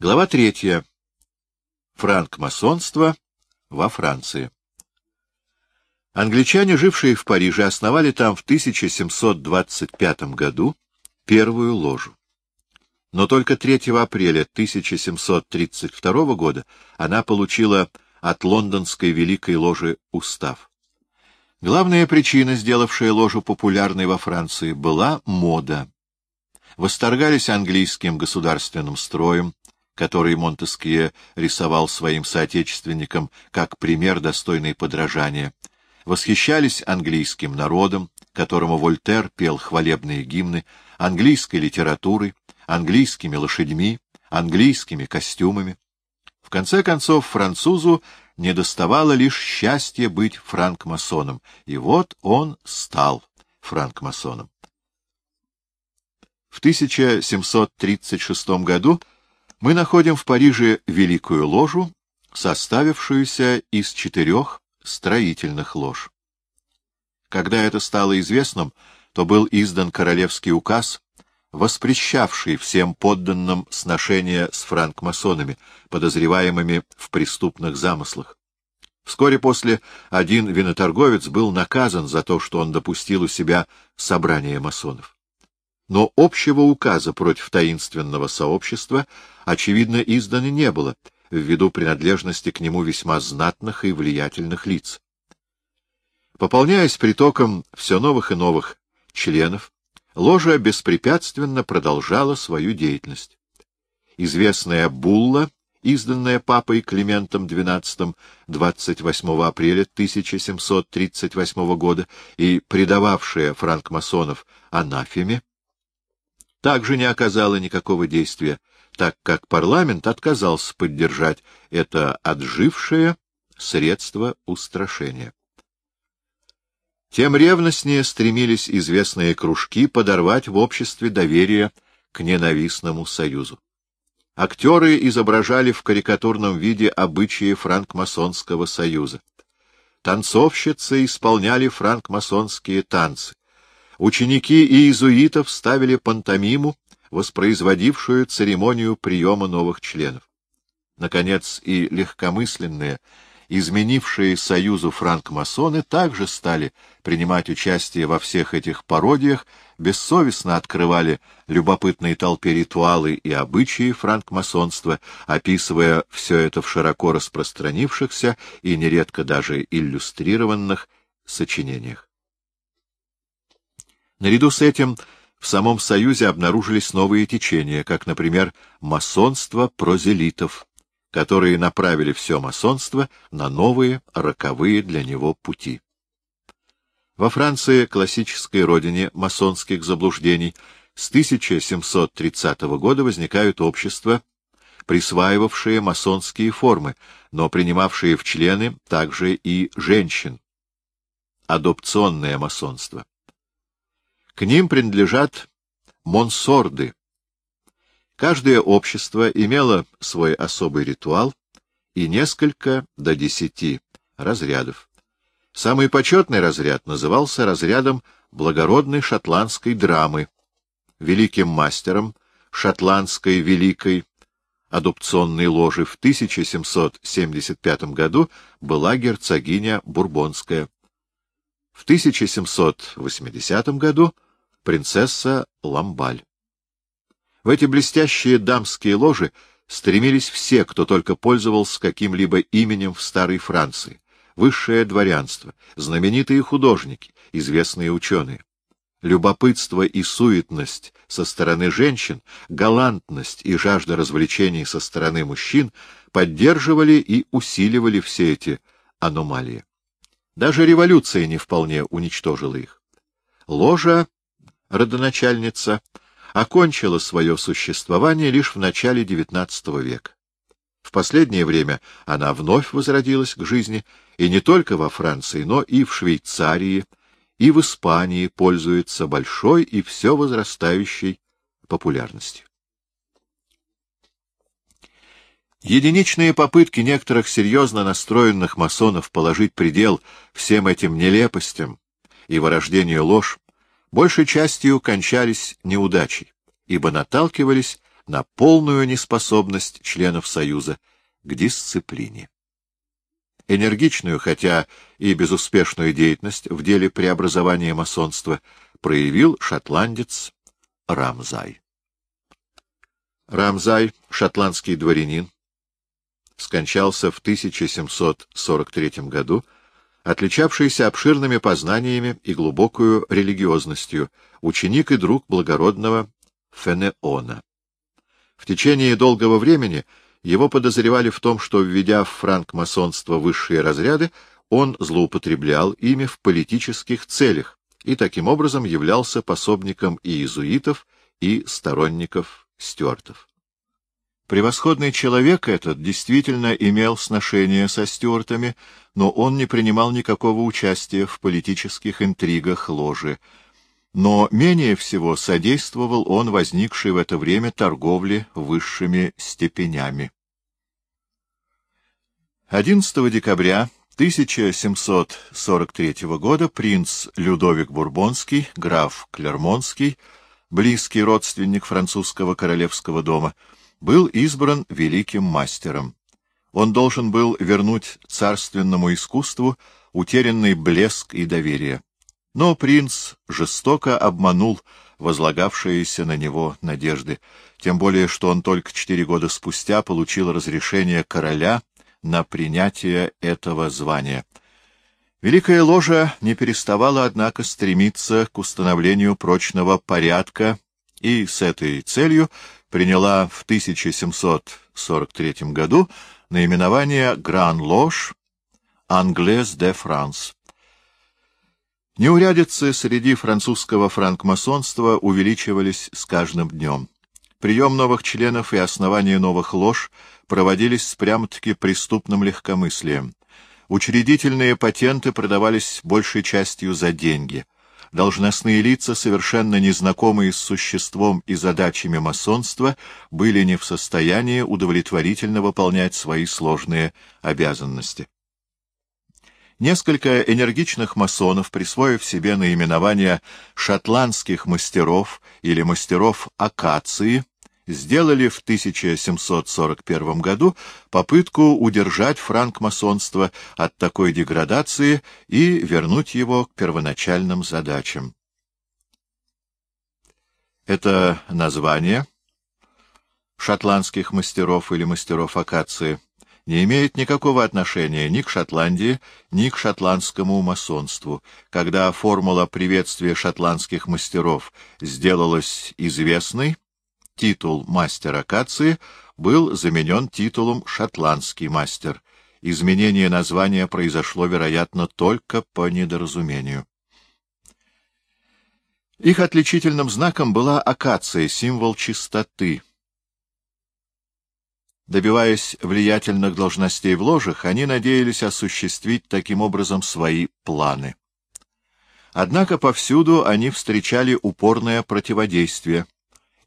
Глава третья. Франкмасонство во Франции. Англичане, жившие в Париже, основали там в 1725 году первую ложу. Но только 3 апреля 1732 года она получила от лондонской Великой Ложи устав. Главная причина, сделавшая ложу популярной во Франции, была мода. Восторгались английским государственным строем, который Монтескье рисовал своим соотечественникам как пример достойный подражания, восхищались английским народом, которому Вольтер пел хвалебные гимны, английской литературой, английскими лошадьми, английскими костюмами. В конце концов, французу недоставало лишь счастья быть франкмасоном, и вот он стал франкмасоном. В 1736 году мы находим в Париже Великую Ложу, составившуюся из четырех строительных лож. Когда это стало известным, то был издан королевский указ, воспрещавший всем подданным сношения с франкмасонами, подозреваемыми в преступных замыслах. Вскоре после один виноторговец был наказан за то, что он допустил у себя собрание масонов. Но общего указа против таинственного сообщества, очевидно, издано не было, ввиду принадлежности к нему весьма знатных и влиятельных лиц. Пополняясь притоком все новых и новых членов, ложа беспрепятственно продолжала свою деятельность. Известная булла, изданная папой Климентом XII 28 апреля 1738 года и предававшая франкмасонов анафеме, также не оказала никакого действия, так как парламент отказался поддержать это отжившее средство устрашения. Тем ревностнее стремились известные кружки подорвать в обществе доверие к ненавистному союзу. Актеры изображали в карикатурном виде обычаи франкмасонского союза. Танцовщицы исполняли франкмасонские танцы. Ученики иезуитов ставили пантомиму, воспроизводившую церемонию приема новых членов. Наконец, и легкомысленные, изменившие союзу франкмасоны также стали принимать участие во всех этих пародиях, бессовестно открывали любопытные толпе ритуалы и обычаи франкмасонства, описывая все это в широко распространившихся и нередко даже иллюстрированных сочинениях. Наряду с этим в самом Союзе обнаружились новые течения, как, например, масонство прозелитов, которые направили все масонство на новые, роковые для него пути. Во Франции, классической родине масонских заблуждений, с 1730 года возникают общества, присваивавшие масонские формы, но принимавшие в члены также и женщин. Адопционное масонство. К ним принадлежат монсорды. Каждое общество имело свой особый ритуал и несколько до десяти разрядов. Самый почетный разряд назывался разрядом благородной шотландской драмы. Великим мастером шотландской великой адопционной ложи в 1775 году была герцогиня Бурбонская. В 1780 году — принцесса Ламбаль. В эти блестящие дамские ложи стремились все, кто только пользовался каким-либо именем в старой Франции, высшее дворянство, знаменитые художники, известные ученые. Любопытство и суетность со стороны женщин, галантность и жажда развлечений со стороны мужчин поддерживали и усиливали все эти аномалии. Даже революция не вполне уничтожила их. Ложа родоначальница, окончила свое существование лишь в начале XIX века. В последнее время она вновь возродилась к жизни, и не только во Франции, но и в Швейцарии, и в Испании пользуется большой и все возрастающей популярностью. Единичные попытки некоторых серьезно настроенных масонов положить предел всем этим нелепостям и вырождению ложь большей частью кончались неудачей, ибо наталкивались на полную неспособность членов Союза к дисциплине. Энергичную, хотя и безуспешную деятельность в деле преобразования масонства проявил шотландец Рамзай. Рамзай, шотландский дворянин, скончался в 1743 году, отличавшийся обширными познаниями и глубокую религиозностью, ученик и друг благородного Фенеона. В течение долгого времени его подозревали в том, что, введя в франкмасонство высшие разряды, он злоупотреблял ими в политических целях и таким образом являлся пособником и иезуитов, и сторонников стюартов. Превосходный человек этот действительно имел сношение со стюартами, но он не принимал никакого участия в политических интригах ложи, но менее всего содействовал он возникшей в это время торговле высшими степенями. 11 декабря 1743 года принц Людовик Бурбонский, граф Клермонский, близкий родственник французского королевского дома, был избран великим мастером. Он должен был вернуть царственному искусству утерянный блеск и доверие. Но принц жестоко обманул возлагавшиеся на него надежды, тем более что он только четыре года спустя получил разрешение короля на принятие этого звания. Великая ложа не переставала, однако, стремиться к установлению прочного порядка и с этой целью приняла в 1743 году наименование «Гран-Лож Англес де Франс». Неурядицы среди французского франкмасонства увеличивались с каждым днем. Прием новых членов и основание новых лож проводились с прямо-таки преступным легкомыслием. Учредительные патенты продавались большей частью за деньги. Должностные лица, совершенно незнакомые с существом и задачами масонства, были не в состоянии удовлетворительно выполнять свои сложные обязанности. Несколько энергичных масонов, присвоив себе наименование шотландских мастеров или мастеров акации, сделали в 1741 году попытку удержать франкмасонство от такой деградации и вернуть его к первоначальным задачам. Это название шотландских мастеров или мастеров акации не имеет никакого отношения ни к Шотландии, ни к шотландскому масонству. Когда формула приветствия шотландских мастеров сделалась известной, титул мастер акации был заменен титулом шотландский мастер. Изменение названия произошло, вероятно, только по недоразумению. Их отличительным знаком была акация, символ чистоты. Добиваясь влиятельных должностей в ложах, они надеялись осуществить таким образом свои планы. Однако повсюду они встречали упорное противодействие —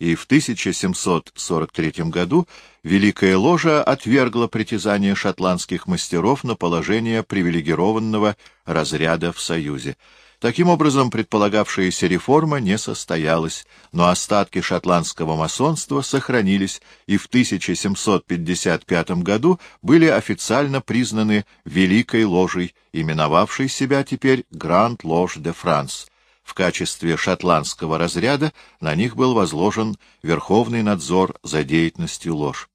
и в 1743 году Великая Ложа отвергла притязание шотландских мастеров на положение привилегированного разряда в Союзе. Таким образом, предполагавшаяся реформа не состоялась, но остатки шотландского масонства сохранились и в 1755 году были официально признаны Великой Ложей, именовавшей себя теперь Гранд Лож де Франс, в качестве шотландского разряда на них был возложен верховный надзор за деятельностью ложь.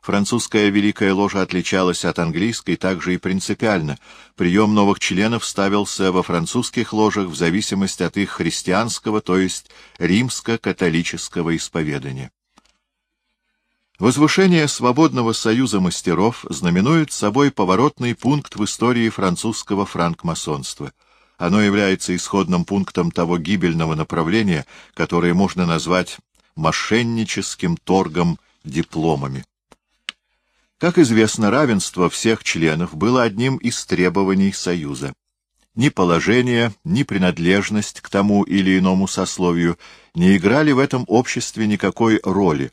Французская Великая Ложа отличалась от английской также и принципиально. Прием новых членов ставился во французских ложах в зависимости от их христианского, то есть римско-католического исповедания. Возвышение свободного союза мастеров знаменует собой поворотный пункт в истории французского франкмасонства — оно является исходным пунктом того гибельного направления, которое можно назвать мошенническим торгом дипломами. Как известно, равенство всех членов было одним из требований Союза. Ни положение, ни принадлежность к тому или иному сословию не играли в этом обществе никакой роли.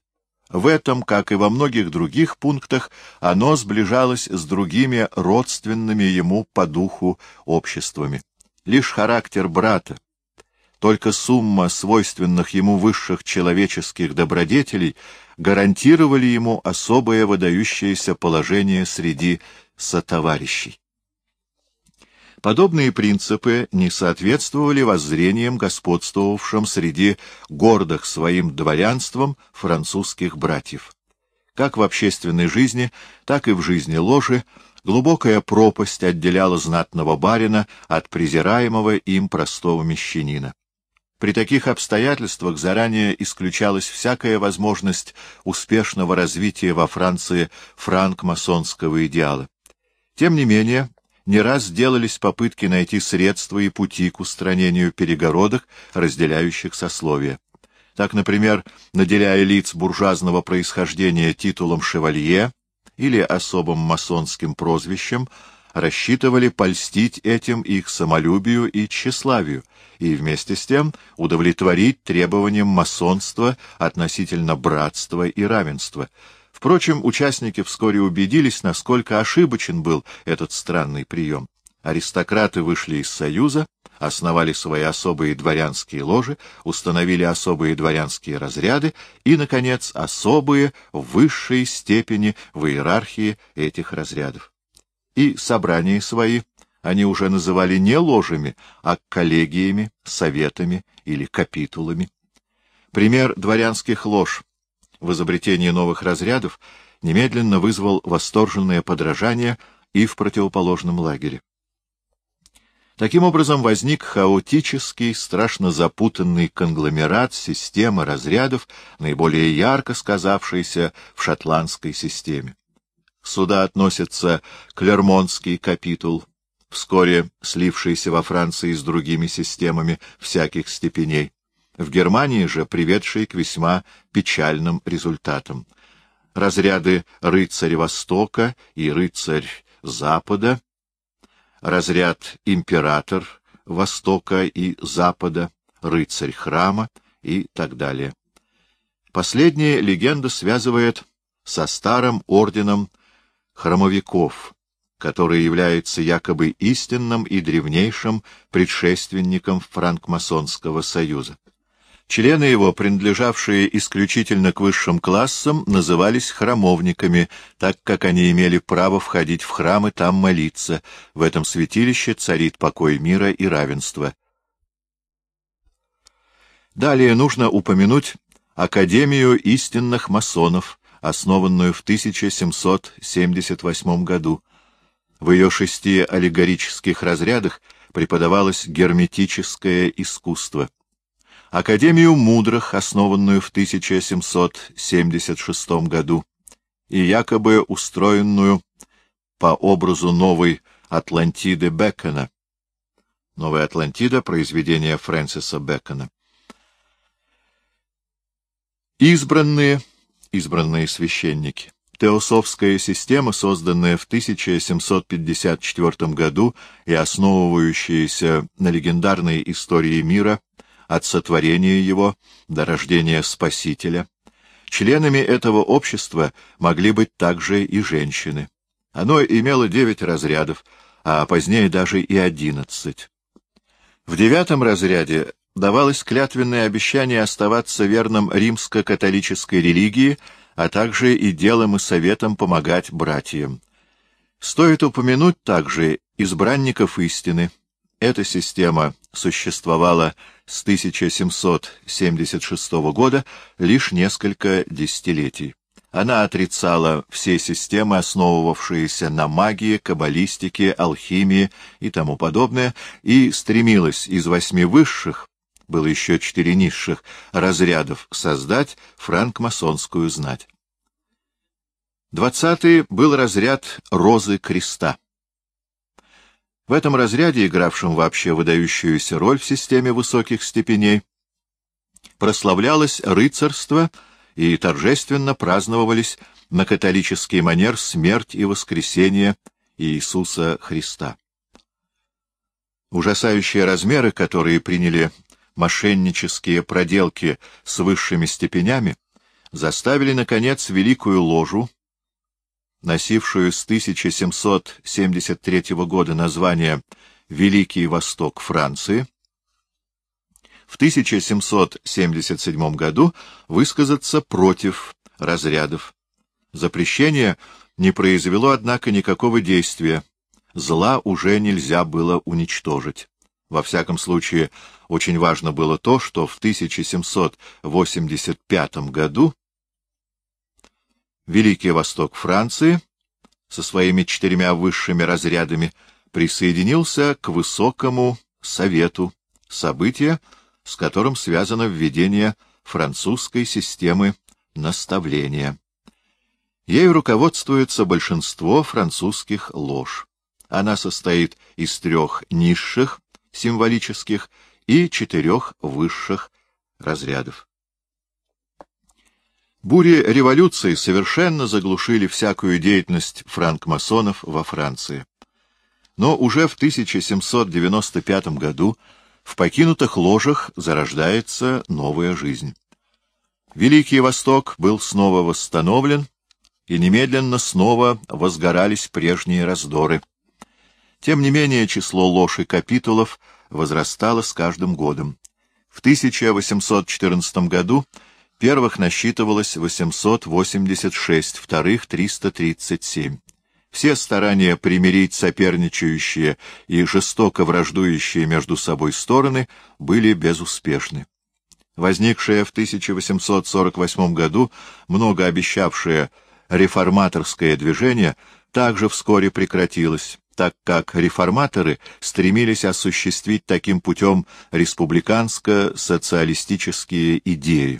В этом, как и во многих других пунктах, оно сближалось с другими родственными ему по духу обществами. Лишь характер брата, только сумма свойственных ему высших человеческих добродетелей гарантировали ему особое выдающееся положение среди сотоварищей. Подобные принципы не соответствовали воззрениям, господствовавшим среди гордых своим дворянством французских братьев. Как в общественной жизни, так и в жизни ложи глубокая пропасть отделяла знатного барина от презираемого им простого мещанина. При таких обстоятельствах заранее исключалась всякая возможность успешного развития во Франции франк-масонского идеала. Тем не менее, не раз делались попытки найти средства и пути к устранению перегородок, разделяющих сословия. Так, например, наделяя лиц буржуазного происхождения титулом «шевалье» или особым масонским прозвищем, рассчитывали польстить этим их самолюбию и тщеславию, и вместе с тем удовлетворить требованиям масонства относительно братства и равенства — Впрочем, участники вскоре убедились, насколько ошибочен был этот странный прием. Аристократы вышли из Союза, основали свои особые дворянские ложи, установили особые дворянские разряды и, наконец, особые высшие степени в иерархии этих разрядов. И собрания свои они уже называли не ложами, а коллегиями, советами или капитулами. Пример дворянских лож в изобретении новых разрядов немедленно вызвал восторженное подражание и в противоположном лагере. Таким образом возник хаотический, страшно запутанный конгломерат системы разрядов, наиболее ярко сказавшийся в шотландской системе. Сюда относится Клермонский капитул, вскоре слившийся во Франции с другими системами всяких степеней в Германии же приведший к весьма печальным результатам. Разряды рыцарь Востока и рыцарь Запада, разряд император Востока и Запада, рыцарь храма и так далее. Последняя легенда связывает со старым орденом храмовиков, который является якобы истинным и древнейшим предшественником франкмасонского союза. Члены его, принадлежавшие исключительно к высшим классам, назывались храмовниками, так как они имели право входить в храм и там молиться. В этом святилище царит покой мира и равенства. Далее нужно упомянуть Академию истинных масонов, основанную в 1778 году. В ее шести аллегорических разрядах преподавалось герметическое искусство. Академию мудрых, основанную в 1776 году, и якобы устроенную по образу новой Атлантиды Бекона. Новая Атлантида — произведение Фрэнсиса Бекона. Избранные, избранные священники. Теософская система, созданная в 1754 году и основывающаяся на легендарной истории мира, от сотворения его до рождения Спасителя. Членами этого общества могли быть также и женщины. Оно имело девять разрядов, а позднее даже и одиннадцать. В девятом разряде давалось клятвенное обещание оставаться верным римско-католической религии, а также и делом и советом помогать братьям. Стоит упомянуть также избранников истины. Эта система существовала с 1776 года лишь несколько десятилетий. Она отрицала все системы, основывавшиеся на магии, каббалистике, алхимии и тому подобное, и стремилась из восьми высших, было еще четыре низших, разрядов создать франкмасонскую знать. Двадцатый был разряд Розы Креста. В этом разряде, игравшем вообще выдающуюся роль в системе высоких степеней, прославлялось рыцарство и торжественно праздновались на католический манер смерть и воскресение Иисуса Христа. Ужасающие размеры, которые приняли мошеннические проделки с высшими степенями, заставили, наконец, Великую Ложу носившую с 1773 года название «Великий Восток Франции», в 1777 году высказаться против разрядов. Запрещение не произвело, однако, никакого действия. Зла уже нельзя было уничтожить. Во всяком случае, очень важно было то, что в 1785 году Великий Восток Франции со своими четырьмя высшими разрядами присоединился к Высокому Совету, событие, с которым связано введение французской системы наставления. Ею руководствуется большинство французских лож. Она состоит из трех низших, символических, и четырех высших разрядов. Бури революции совершенно заглушили всякую деятельность франкмасонов во Франции. Но уже в 1795 году в покинутых ложах зарождается новая жизнь. Великий Восток был снова восстановлен, и немедленно снова возгорались прежние раздоры. Тем не менее число лож и капитулов возрастало с каждым годом. В 1814 году первых насчитывалось 886, вторых — 337. Все старания примирить соперничающие и жестоко враждующие между собой стороны были безуспешны. Возникшее в 1848 году много обещавшее реформаторское движение также вскоре прекратилось, так как реформаторы стремились осуществить таким путем республиканско-социалистические идеи.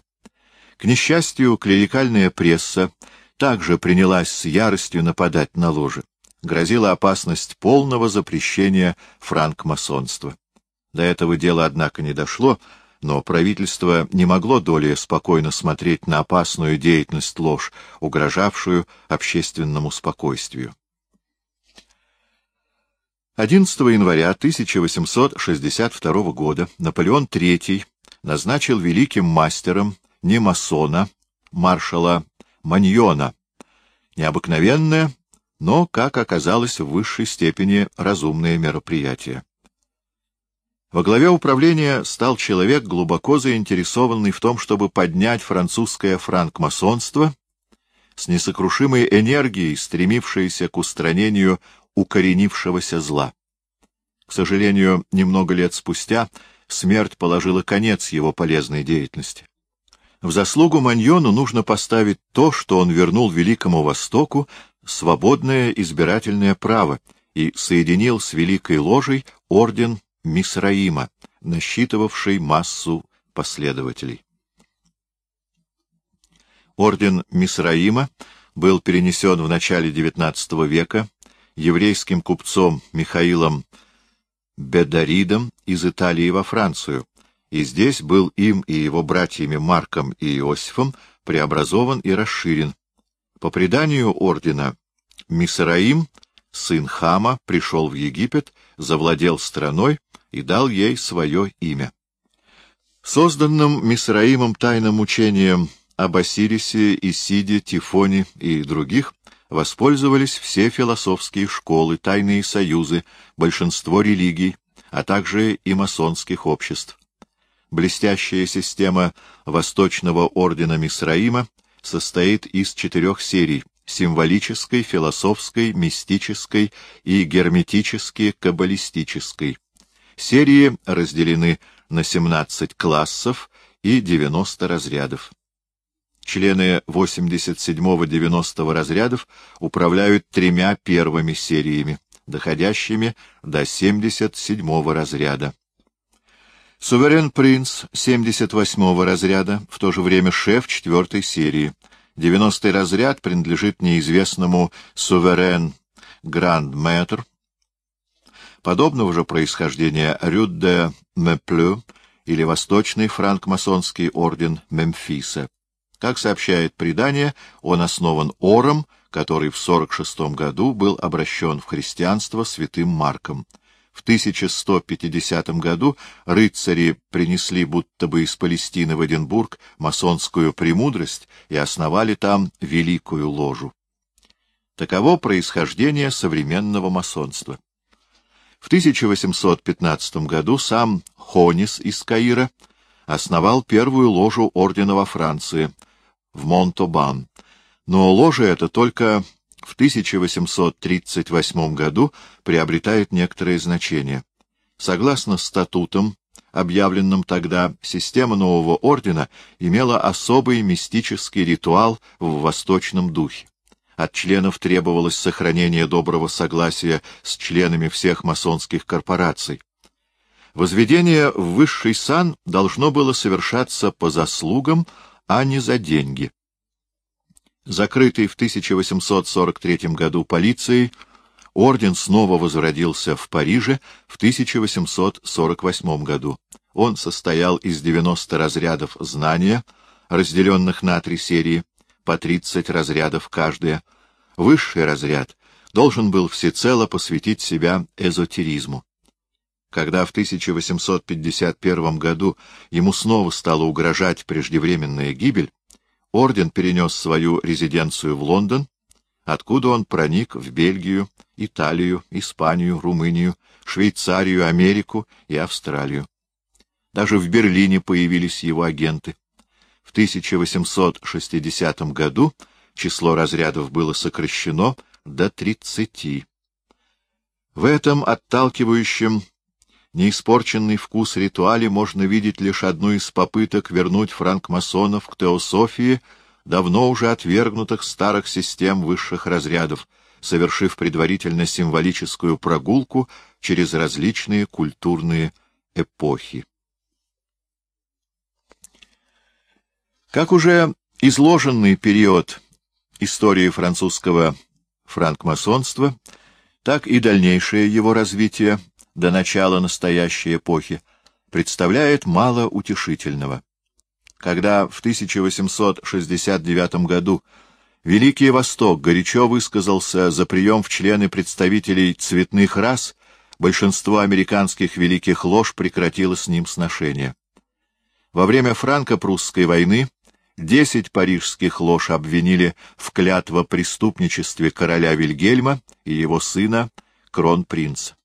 К несчастью, клерикальная пресса также принялась с яростью нападать на ложи. Грозила опасность полного запрещения франкмасонства. До этого дела, однако, не дошло, но правительство не могло долее спокойно смотреть на опасную деятельность ложь, угрожавшую общественному спокойствию. 11 января 1862 года Наполеон III назначил великим мастером не масона, маршала Маньона. Необыкновенное, но, как оказалось, в высшей степени разумное мероприятие. Во главе управления стал человек, глубоко заинтересованный в том, чтобы поднять французское франкмасонство, с несокрушимой энергией, стремившееся к устранению укоренившегося зла. К сожалению, немного лет спустя смерть положила конец его полезной деятельности. В заслугу Маньону нужно поставить то, что он вернул Великому Востоку свободное избирательное право и соединил с Великой Ложей орден Мисраима, насчитывавший массу последователей. Орден Мисраима был перенесен в начале XIX века еврейским купцом Михаилом Бедаридом из Италии во Францию, и здесь был им и его братьями Марком и Иосифом преобразован и расширен. По преданию ордена, Мисраим, сын Хама, пришел в Египет, завладел страной и дал ей свое имя. Созданным Мисраимом тайным учением об Осирисе, Исиде, Тифоне и других воспользовались все философские школы, тайные союзы, большинство религий, а также и масонских обществ блестящая система Восточного ордена Мисраима состоит из четырех серий — символической, философской, мистической и герметически-каббалистической. Серии разделены на 17 классов и 90 разрядов. Члены 87-90 разрядов управляют тремя первыми сериями, доходящими до 77 разряда. Суверен-принц 78-го разряда, в то же время шеф 4 серии. 90-й разряд принадлежит неизвестному суверен Гранд-Мэтр. Подобного же происхождения Рюд Меплю или Восточный франкмасонский орден Мемфиса. Как сообщает предание, он основан Ором, который в 46 году был обращен в христианство святым Марком. В 1150 году рыцари принесли будто бы из Палестины в Эдинбург масонскую премудрость и основали там великую ложу. Таково происхождение современного масонства. В 1815 году сам Хонис из Каира основал первую ложу ордена во Франции, в Монтобан, но ложа эта только в 1838 году приобретает некоторое значение. Согласно статутам, объявленным тогда, система нового ордена имела особый мистический ритуал в восточном духе. От членов требовалось сохранение доброго согласия с членами всех масонских корпораций. Возведение в высший сан должно было совершаться по заслугам, а не за деньги. Закрытый в 1843 году полицией, орден снова возродился в Париже в 1848 году. Он состоял из 90 разрядов знания, разделенных на три серии, по 30 разрядов каждая. Высший разряд должен был всецело посвятить себя эзотеризму. Когда в 1851 году ему снова стала угрожать преждевременная гибель, орден перенес свою резиденцию в Лондон, откуда он проник в Бельгию, Италию, Испанию, Румынию, Швейцарию, Америку и Австралию. Даже в Берлине появились его агенты. В 1860 году число разрядов было сокращено до 30. В этом отталкивающем неиспорченный вкус ритуале можно видеть лишь одну из попыток вернуть франкмасонов к теософии давно уже отвергнутых старых систем высших разрядов, совершив предварительно символическую прогулку через различные культурные эпохи. Как уже изложенный период истории французского франкмасонства, так и дальнейшее его развитие до начала настоящей эпохи представляет мало утешительного. Когда в 1869 году Великий Восток горячо высказался за прием в члены представителей цветных рас, большинство американских великих лож прекратило с ним сношение. Во время франко-прусской войны десять парижских лож обвинили в клятво-преступничестве короля Вильгельма и его сына, кронпринца.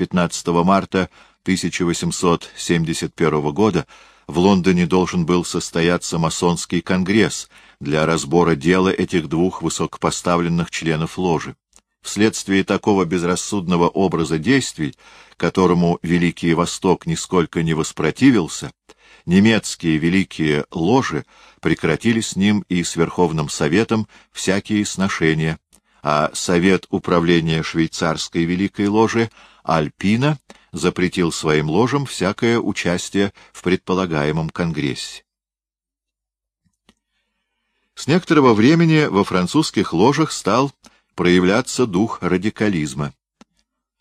15 марта 1871 года в Лондоне должен был состояться масонский конгресс для разбора дела этих двух высокопоставленных членов ложи. Вследствие такого безрассудного образа действий, которому Великий Восток нисколько не воспротивился, немецкие великие ложи прекратили с ним и с Верховным Советом всякие сношения, а Совет управления швейцарской великой ложи Альпина запретил своим ложам всякое участие в предполагаемом конгрессе. С некоторого времени во французских ложах стал проявляться дух радикализма.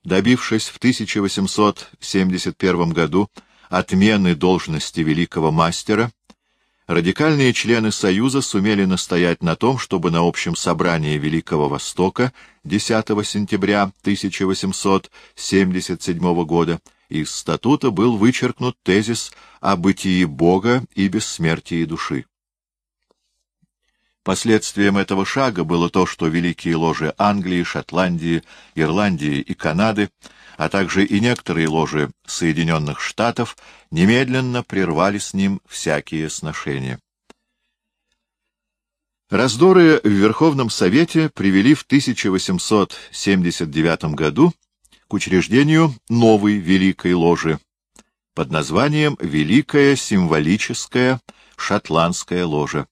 Добившись в 1871 году отмены должности великого мастера, радикальные члены Союза сумели настоять на том, чтобы на общем собрании Великого Востока 10 сентября 1877 года из статута был вычеркнут тезис о бытии Бога и бессмертии души. Последствием этого шага было то, что великие ложи Англии, Шотландии, Ирландии и Канады а также и некоторые ложи Соединенных Штатов немедленно прервали с ним всякие сношения. Раздоры в Верховном Совете привели в 1879 году к учреждению новой Великой Ложи под названием Великая Символическая Шотландская Ложа,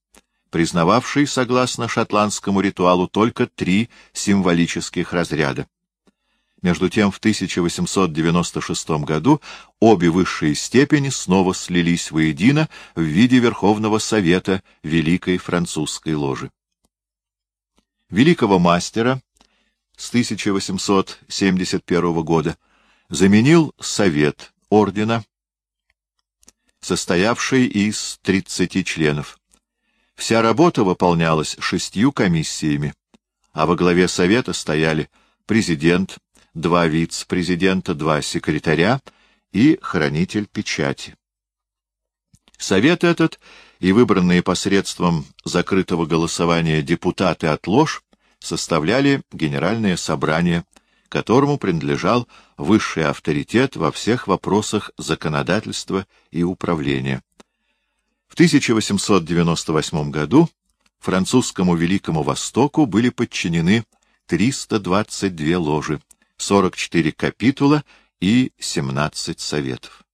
признававшей, согласно шотландскому ритуалу, только три символических разряда. Между тем, в 1896 году обе высшие степени снова слились воедино в виде Верховного Совета Великой Французской Ложи. Великого мастера с 1871 года заменил Совет Ордена, состоявший из 30 членов. Вся работа выполнялась шестью комиссиями, а во главе Совета стояли президент, два вице-президента, два секретаря и хранитель печати. Совет этот и выбранные посредством закрытого голосования депутаты от лож составляли Генеральное собрание, которому принадлежал высший авторитет во всех вопросах законодательства и управления. 1898 году французскому Великому Востоку были подчинены 322 ложи, 44 капитула и 17 советов.